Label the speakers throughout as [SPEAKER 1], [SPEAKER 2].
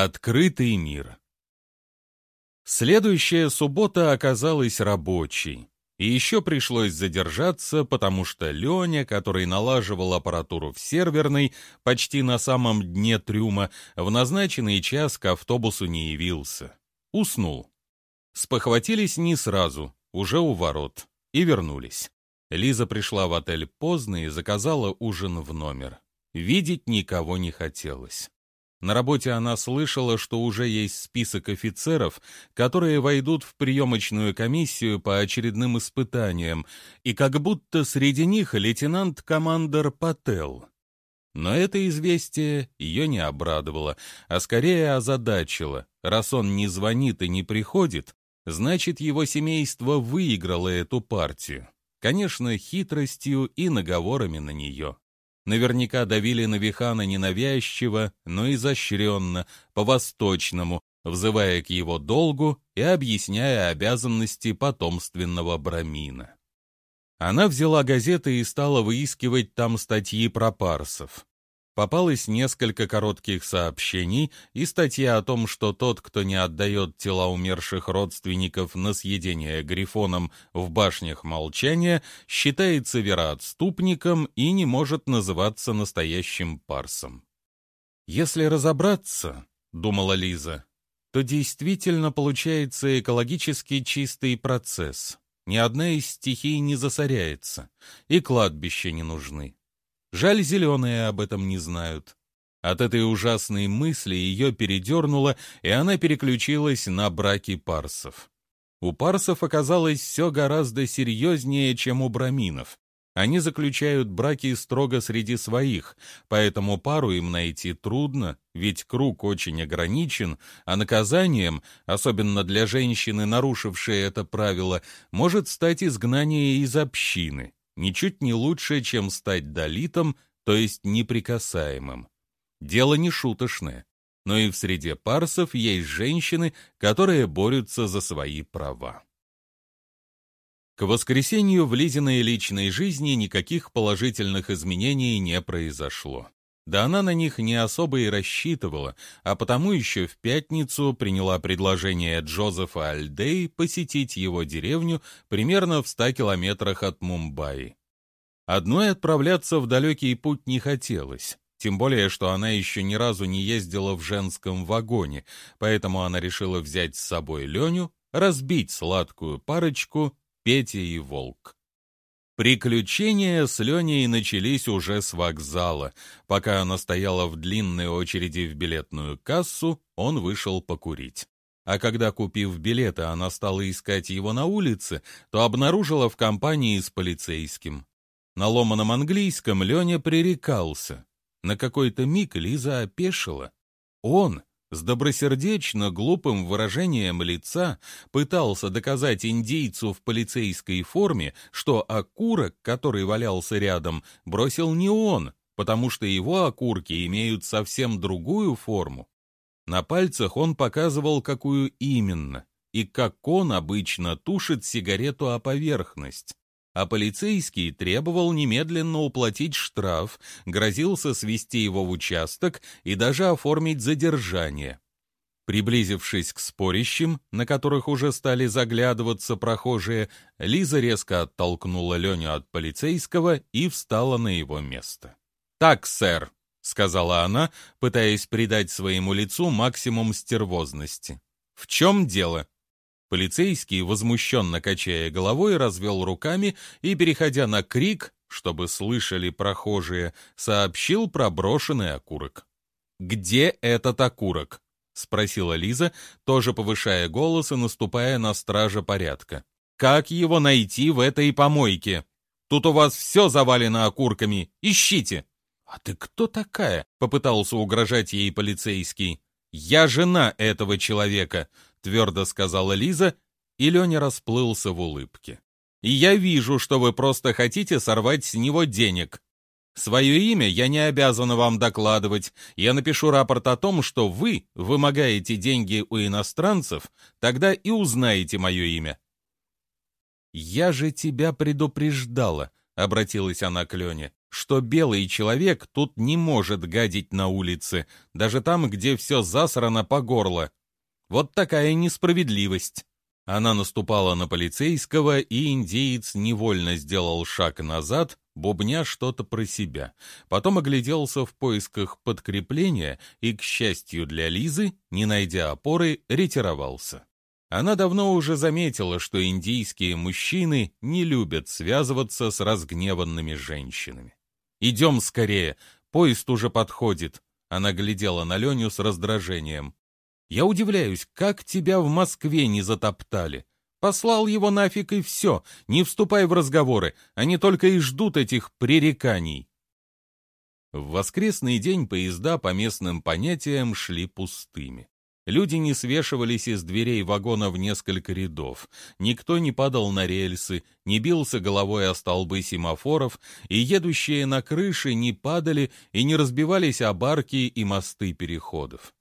[SPEAKER 1] Открытый мир. Следующая суббота оказалась рабочей. И еще пришлось задержаться, потому что Леня, который налаживал аппаратуру в серверной, почти на самом дне трюма, в назначенный час к автобусу не явился. Уснул. Спохватились не сразу, уже у ворот, и вернулись. Лиза пришла в отель поздно и заказала ужин в номер. Видеть никого не хотелось. На работе она слышала, что уже есть список офицеров, которые войдут в приемочную комиссию по очередным испытаниям, и как будто среди них лейтенант-командор Пател. Но это известие ее не обрадовало, а скорее озадачило. Раз он не звонит и не приходит, значит, его семейство выиграло эту партию. Конечно, хитростью и наговорами на нее наверняка давили на Вихана ненавязчиво, но изощренно, по-восточному, взывая к его долгу и объясняя обязанности потомственного брамина. Она взяла газеты и стала выискивать там статьи про парсов попалось несколько коротких сообщений и статья о том, что тот, кто не отдает тела умерших родственников на съедение грифоном в башнях молчания, считается вероотступником и не может называться настоящим парсом. «Если разобраться, — думала Лиза, — то действительно получается экологически чистый процесс. Ни одна из стихий не засоряется, и кладбища не нужны. Жаль, зеленые об этом не знают. От этой ужасной мысли ее передернуло, и она переключилась на браки парсов. У парсов оказалось все гораздо серьезнее, чем у браминов. Они заключают браки строго среди своих, поэтому пару им найти трудно, ведь круг очень ограничен, а наказанием, особенно для женщины, нарушившей это правило, может стать изгнание из общины ничуть не лучше, чем стать долитом, то есть неприкасаемым. Дело не шуточное, но и в среде парсов есть женщины, которые борются за свои права. К воскресенью в Лизиной личной жизни никаких положительных изменений не произошло. Да она на них не особо и рассчитывала, а потому еще в пятницу приняла предложение Джозефа Альдей посетить его деревню примерно в ста километрах от Мумбаи. Одной отправляться в далекий путь не хотелось, тем более, что она еще ни разу не ездила в женском вагоне, поэтому она решила взять с собой Леню, разбить сладкую парочку Петя и Волк. Приключения с Леней начались уже с вокзала. Пока она стояла в длинной очереди в билетную кассу, он вышел покурить. А когда, купив билеты, она стала искать его на улице, то обнаружила в компании с полицейским. На ломаном английском Леня пререкался. На какой-то миг Лиза опешила. Он, с добросердечно глупым выражением лица пытался доказать индейцу в полицейской форме, что окурок, который валялся рядом, бросил не он, потому что его окурки имеют совсем другую форму. На пальцах он показывал, какую именно, и как он обычно тушит сигарету о поверхность а полицейский требовал немедленно уплатить штраф, грозился свести его в участок и даже оформить задержание. Приблизившись к спорящим, на которых уже стали заглядываться прохожие, Лиза резко оттолкнула Леню от полицейского и встала на его место. «Так, сэр», — сказала она, пытаясь придать своему лицу максимум стервозности. «В чем дело?» Полицейский, возмущенно качая головой, развел руками и, переходя на крик, чтобы слышали прохожие, сообщил про брошенный окурок. «Где этот окурок?» — спросила Лиза, тоже повышая голос и наступая на стража порядка. «Как его найти в этой помойке? Тут у вас все завалено окурками. Ищите!» «А ты кто такая?» — попытался угрожать ей полицейский. «Я жена этого человека», — твердо сказала Лиза, и Леня расплылся в улыбке. «И я вижу, что вы просто хотите сорвать с него денег. Свое имя я не обязана вам докладывать. Я напишу рапорт о том, что вы вымогаете деньги у иностранцев, тогда и узнаете мое имя». «Я же тебя предупреждала», — обратилась она к Лене. что белый человек тут не может гадить на улице, даже там, где все засрано по горло. Вот такая несправедливость. Она наступала на полицейского, и индеец невольно сделал шаг назад, бубня что-то про себя. Потом огляделся в поисках подкрепления и, к счастью для Лизы, не найдя опоры, ретировался. Она давно уже заметила, что индийские мужчины не любят связываться с разгневанными женщинами. «Идем скорее, поезд уже подходит», — она глядела на Леню с раздражением. Я удивляюсь, как тебя в Москве не затоптали. Послал его нафиг и все, не вступай в разговоры, они только и ждут этих пререканий. В воскресный день поезда по местным понятиям шли пустыми. Люди не свешивались из дверей вагона в несколько рядов, никто не падал на рельсы, не бился головой о столбы семафоров, и едущие на крыши не падали и не разбивались об арки и мосты переходов.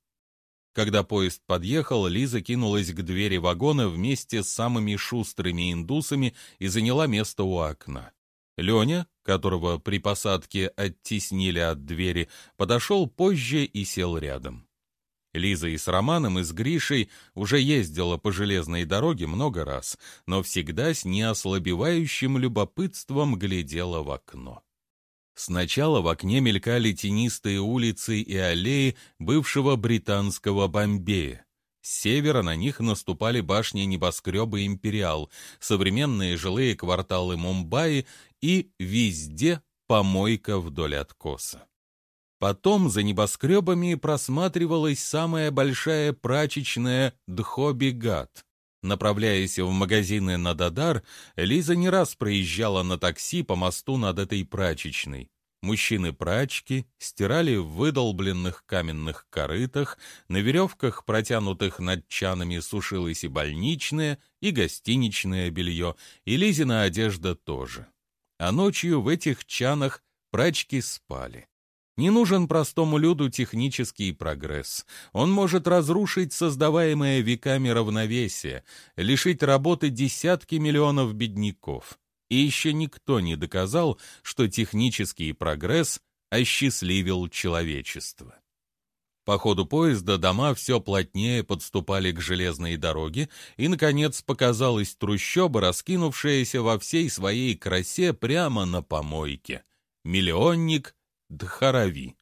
[SPEAKER 1] Когда поезд подъехал, Лиза кинулась к двери вагона вместе с самыми шустрыми индусами и заняла место у окна. Леня, которого при посадке оттеснили от двери, подошел позже и сел рядом. Лиза и с Романом, и с Гришей уже ездила по железной дороге много раз, но всегда с неослабевающим любопытством глядела в окно. Сначала в окне мелькали тенистые улицы и аллеи бывшего британского Бомбея. С севера на них наступали башни небоскреба «Империал», современные жилые кварталы Мумбаи и везде помойка вдоль откоса. Потом за небоскребами просматривалась самая большая прачечная Дхоби-Гат. Направляясь в магазины на Дадар, Лиза не раз проезжала на такси по мосту над этой прачечной. Мужчины-прачки стирали в выдолбленных каменных корытах, на веревках, протянутых над чанами, сушилось и больничное, и гостиничное белье, и Лизина одежда тоже. А ночью в этих чанах прачки спали. Не нужен простому люду технический прогресс. Он может разрушить создаваемое веками равновесие, лишить работы десятки миллионов бедняков. И еще никто не доказал, что технический прогресс осчастливил человечество. По ходу поезда дома все плотнее подступали к железной дороге, и, наконец, показалась трущоба, раскинувшаяся во всей своей красе прямо на помойке. Миллионник Дхарави.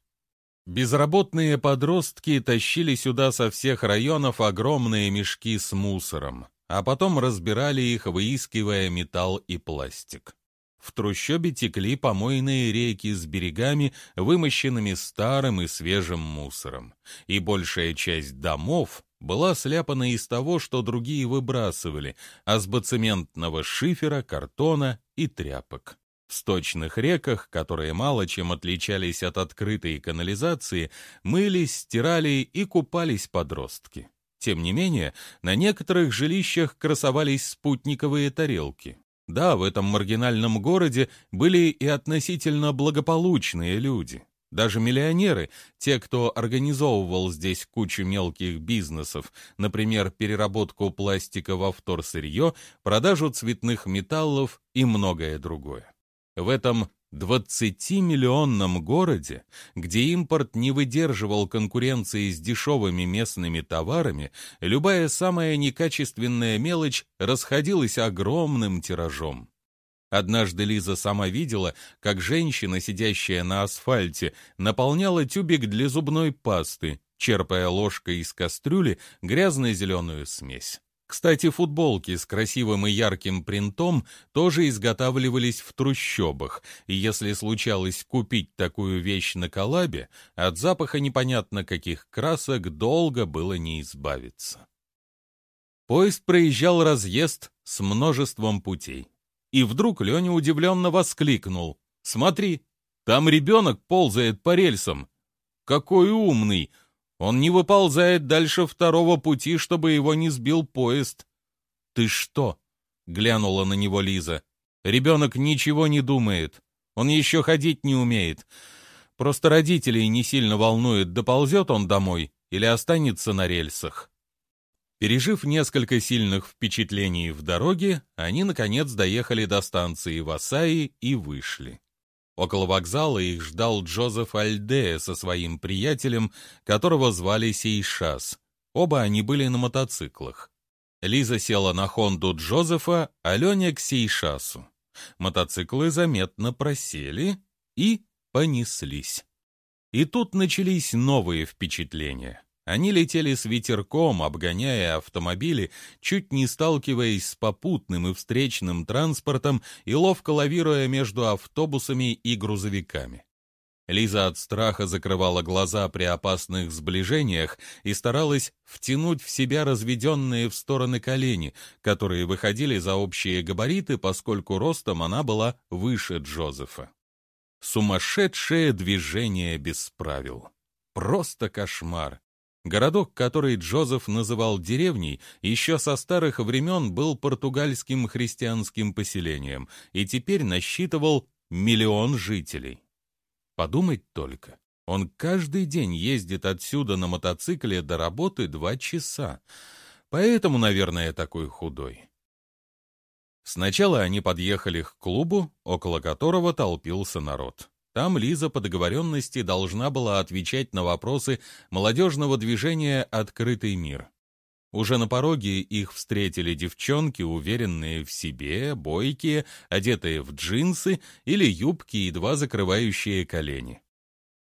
[SPEAKER 1] Безработные подростки тащили сюда со всех районов огромные мешки с мусором, а потом разбирали их, выискивая металл и пластик. В трущобе текли помойные реки с берегами, вымощенными старым и свежим мусором, и большая часть домов была сляпана из того, что другие выбрасывали, азбоцементного шифера, картона и тряпок. В сточных реках, которые мало чем отличались от открытой канализации, мылись, стирали и купались подростки. Тем не менее, на некоторых жилищах красовались спутниковые тарелки. Да, в этом маргинальном городе были и относительно благополучные люди. Даже миллионеры, те, кто организовывал здесь кучу мелких бизнесов, например, переработку пластика во вторсырье, продажу цветных металлов и многое другое. В этом 20-миллионном городе, где импорт не выдерживал конкуренции с дешевыми местными товарами, любая самая некачественная мелочь расходилась огромным тиражом. Однажды Лиза сама видела, как женщина, сидящая на асфальте, наполняла тюбик для зубной пасты, черпая ложкой из кастрюли грязно-зеленую смесь. Кстати, футболки с красивым и ярким принтом тоже изготавливались в трущобах, и если случалось купить такую вещь на коллабе, от запаха непонятно каких красок долго было не избавиться. Поезд проезжал разъезд с множеством путей. И вдруг Леня удивленно воскликнул. «Смотри, там ребенок ползает по рельсам. Какой умный! Он не выползает дальше второго пути, чтобы его не сбил поезд. «Ты что?» — глянула на него Лиза. «Ребенок ничего не думает. Он еще ходить не умеет. Просто родителей не сильно волнует, доползет он домой или останется на рельсах». Пережив несколько сильных впечатлений в дороге, они, наконец, доехали до станции Васаи и вышли. Около вокзала их ждал Джозеф Альдея со своим приятелем, которого звали Сейшас. Оба они были на мотоциклах. Лиза села на Хонду Джозефа, а Леня к Сейшасу. Мотоциклы заметно просели и понеслись. И тут начались новые впечатления. Они летели с ветерком, обгоняя автомобили, чуть не сталкиваясь с попутным и встречным транспортом и ловко лавируя между автобусами и грузовиками. Лиза от страха закрывала глаза при опасных сближениях и старалась втянуть в себя разведенные в стороны колени, которые выходили за общие габариты, поскольку ростом она была выше Джозефа. Сумасшедшее движение без правил. Просто кошмар. Городок, который Джозеф называл деревней, еще со старых времен был португальским христианским поселением и теперь насчитывал миллион жителей. Подумать только, он каждый день ездит отсюда на мотоцикле до работы два часа, поэтому, наверное, такой худой. Сначала они подъехали к клубу, около которого толпился народ. Там Лиза по договоренности должна была отвечать на вопросы молодежного движения «Открытый мир». Уже на пороге их встретили девчонки, уверенные в себе, бойкие, одетые в джинсы или юбки, едва закрывающие колени.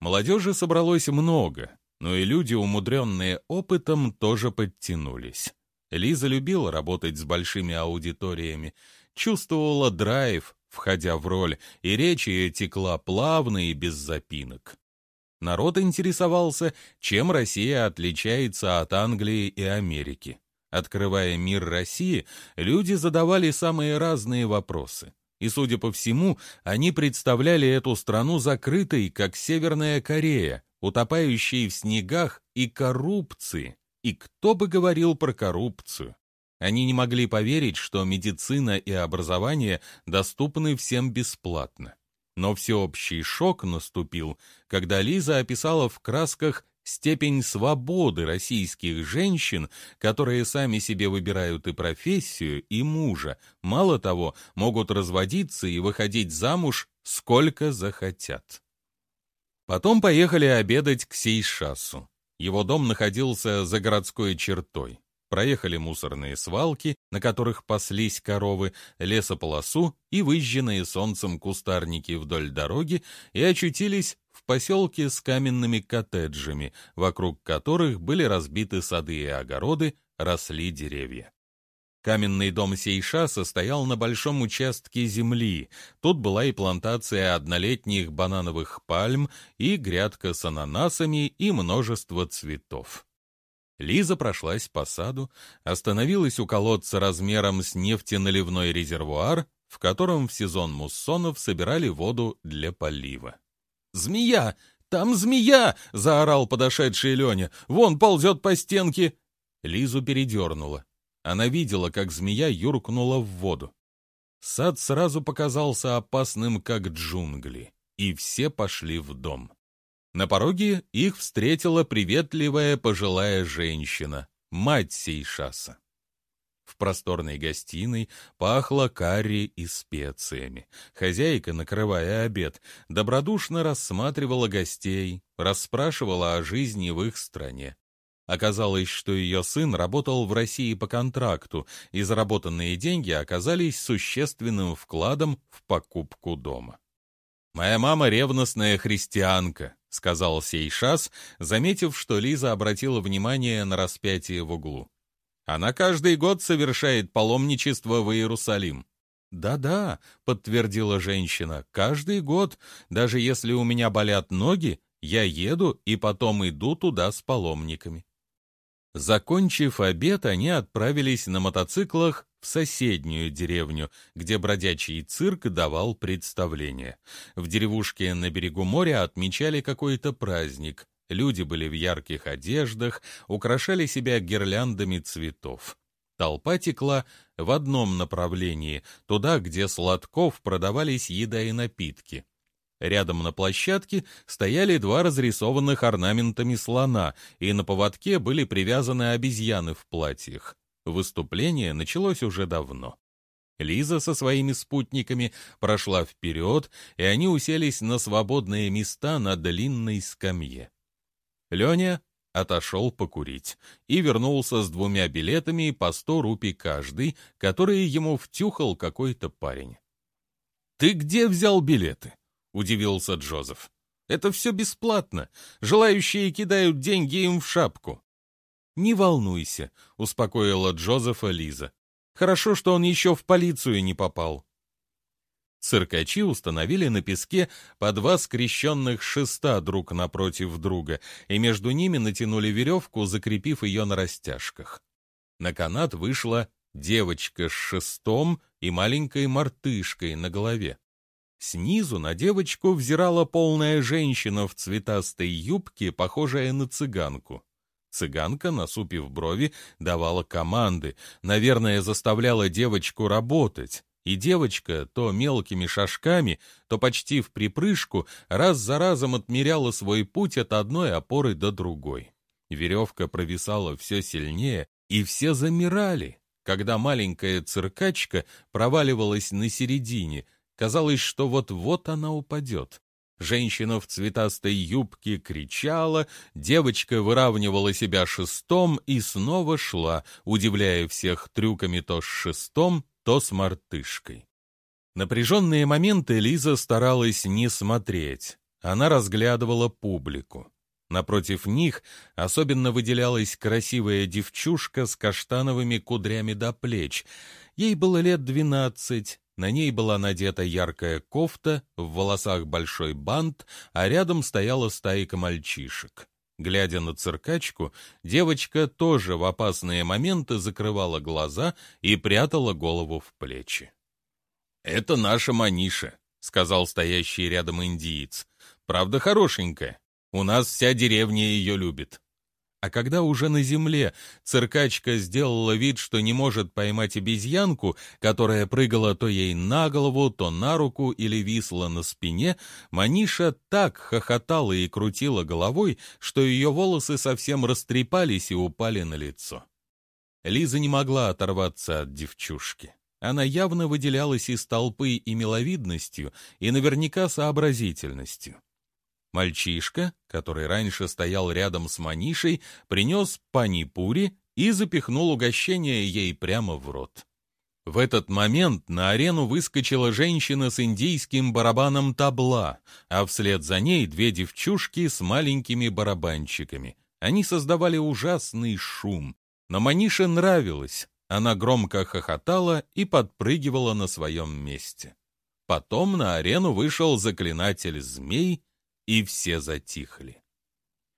[SPEAKER 1] Молодежи собралось много, но и люди, умудренные опытом, тоже подтянулись. Лиза любила работать с большими аудиториями, чувствовала драйв, входя в роль, и речь ее текла плавно и без запинок. Народ интересовался, чем Россия отличается от Англии и Америки. Открывая мир России, люди задавали самые разные вопросы. И, судя по всему, они представляли эту страну закрытой, как Северная Корея, утопающей в снегах и коррупции. И кто бы говорил про коррупцию? Они не могли поверить, что медицина и образование доступны всем бесплатно. Но всеобщий шок наступил, когда Лиза описала в красках степень свободы российских женщин, которые сами себе выбирают и профессию, и мужа. Мало того, могут разводиться и выходить замуж сколько захотят. Потом поехали обедать к Сейшасу. Его дом находился за городской чертой проехали мусорные свалки, на которых паслись коровы, лесополосу и выжженные солнцем кустарники вдоль дороги и очутились в поселке с каменными коттеджами, вокруг которых были разбиты сады и огороды, росли деревья. Каменный дом Сейша состоял на большом участке земли. Тут была и плантация однолетних банановых пальм, и грядка с ананасами, и множество цветов. Лиза прошлась по саду, остановилась у колодца размером с нефтеналивной резервуар, в котором в сезон муссонов собирали воду для полива. «Змея! Там змея!» — заорал подошедший Леня. «Вон ползет по стенке!» Лизу передернула. Она видела, как змея юркнула в воду. Сад сразу показался опасным, как джунгли, и все пошли в дом. На пороге их встретила приветливая пожилая женщина, мать Сейшаса. В просторной гостиной пахло карри и специями. Хозяйка, накрывая обед, добродушно рассматривала гостей, расспрашивала о жизни в их стране. Оказалось, что ее сын работал в России по контракту, и заработанные деньги оказались существенным вкладом в покупку дома. «Моя мама ревностная христианка», — сказал Сейшас, заметив, что Лиза обратила внимание на распятие в углу. «Она каждый год совершает паломничество в Иерусалим». «Да-да», — подтвердила женщина, — «каждый год, даже если у меня болят ноги, я еду и потом иду туда с паломниками». Закончив обед, они отправились на мотоциклах в соседнюю деревню, где бродячий цирк давал представление. В деревушке на берегу моря отмечали какой-то праздник. Люди были в ярких одеждах, украшали себя гирляндами цветов. Толпа текла в одном направлении, туда, где сладков продавались еда и напитки. Рядом на площадке стояли два разрисованных орнаментами слона, и на поводке были привязаны обезьяны в платьях. Выступление началось уже давно. Лиза со своими спутниками прошла вперед, и они уселись на свободные места на длинной скамье. Леня отошел покурить и вернулся с двумя билетами по сто рупий каждый, которые ему втюхал какой-то парень. «Ты где взял билеты?» — удивился Джозеф. «Это все бесплатно. Желающие кидают деньги им в шапку». «Не волнуйся», — успокоила Джозефа Лиза. «Хорошо, что он еще в полицию не попал». Циркачи установили на песке по два скрещенных шеста друг напротив друга, и между ними натянули веревку, закрепив ее на растяжках. На канат вышла девочка с шестом и маленькой мартышкой на голове. Снизу на девочку взирала полная женщина в цветастой юбке, похожая на цыганку. Цыганка, насупив брови, давала команды, наверное, заставляла девочку работать. И девочка то мелкими шажками, то почти в припрыжку раз за разом отмеряла свой путь от одной опоры до другой. Веревка провисала все сильнее, и все замирали, когда маленькая циркачка проваливалась на середине. Казалось, что вот-вот она упадет. Женщина в цветастой юбке кричала, девочка выравнивала себя шестом и снова шла, удивляя всех трюками то с шестом, то с мартышкой. Напряженные моменты Лиза старалась не смотреть. Она разглядывала публику. Напротив них особенно выделялась красивая девчушка с каштановыми кудрями до плеч. Ей было лет двенадцать, на ней была надета яркая кофта, в волосах большой бант, а рядом стояла стайка мальчишек. Глядя на циркачку, девочка тоже в опасные моменты закрывала глаза и прятала голову в плечи. «Это наша Маниша», — сказал стоящий рядом индиец. «Правда хорошенькая. У нас вся деревня ее любит». А когда уже на земле циркачка сделала вид, что не может поймать обезьянку, которая прыгала то ей на голову, то на руку или висла на спине, Маниша так хохотала и крутила головой, что ее волосы совсем растрепались и упали на лицо. Лиза не могла оторваться от девчушки. Она явно выделялась из толпы и миловидностью, и наверняка сообразительностью. Мальчишка, который раньше стоял рядом с Манишей, принес панипури и запихнул угощение ей прямо в рот. В этот момент на арену выскочила женщина с индийским барабаном табла, а вслед за ней две девчушки с маленькими барабанщиками. Они создавали ужасный шум. Но Манише нравилось. Она громко хохотала и подпрыгивала на своем месте. Потом на арену вышел заклинатель змей и все затихли.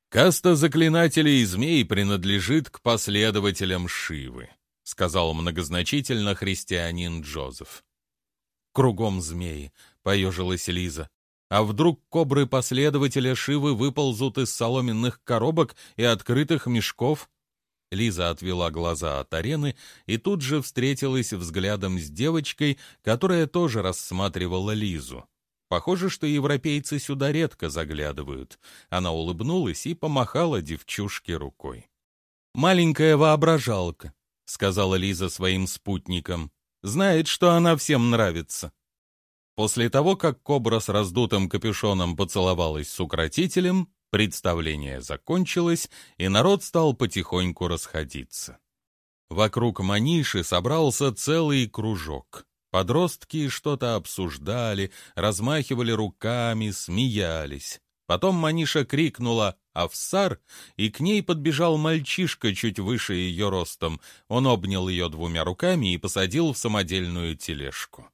[SPEAKER 1] «Каста заклинателей и змей принадлежит к последователям Шивы», сказал многозначительно христианин Джозеф. «Кругом змеи», — поежилась Лиза. «А вдруг кобры последователя Шивы выползут из соломенных коробок и открытых мешков?» Лиза отвела глаза от арены и тут же встретилась взглядом с девочкой, которая тоже рассматривала Лизу. Похоже, что европейцы сюда редко заглядывают. Она улыбнулась и помахала девчушке рукой. «Маленькая воображалка», — сказала Лиза своим спутникам. «Знает, что она всем нравится». После того, как кобра с раздутым капюшоном поцеловалась с укротителем, представление закончилось, и народ стал потихоньку расходиться. Вокруг Маниши собрался целый кружок. Подростки что-то обсуждали, размахивали руками, смеялись. Потом Маниша крикнула «Авсар!» и к ней подбежал мальчишка чуть выше ее ростом. Он обнял ее двумя руками и посадил в самодельную тележку.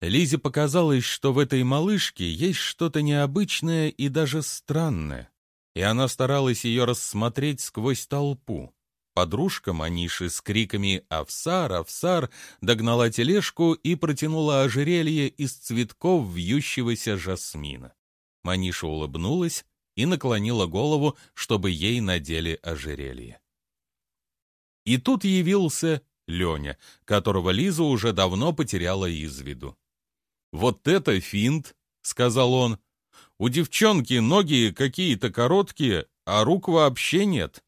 [SPEAKER 1] Лизе показалось, что в этой малышке есть что-то необычное и даже странное, и она старалась ее рассмотреть сквозь толпу. Подружка Маниши с криками «Авсар! Авсар!» догнала тележку и протянула ожерелье из цветков вьющегося жасмина. Маниша улыбнулась и наклонила голову, чтобы ей надели ожерелье. И тут явился Леня, которого Лиза уже давно потеряла из виду. «Вот это финт!» — сказал он. «У девчонки ноги какие-то короткие, а рук вообще нет».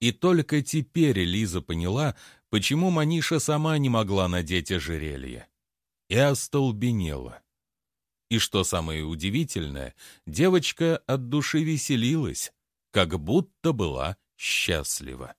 [SPEAKER 1] И только теперь Лиза поняла, почему Маниша сама не могла надеть ожерелье. И остолбенела. И что самое удивительное, девочка от души веселилась, как будто была счастлива.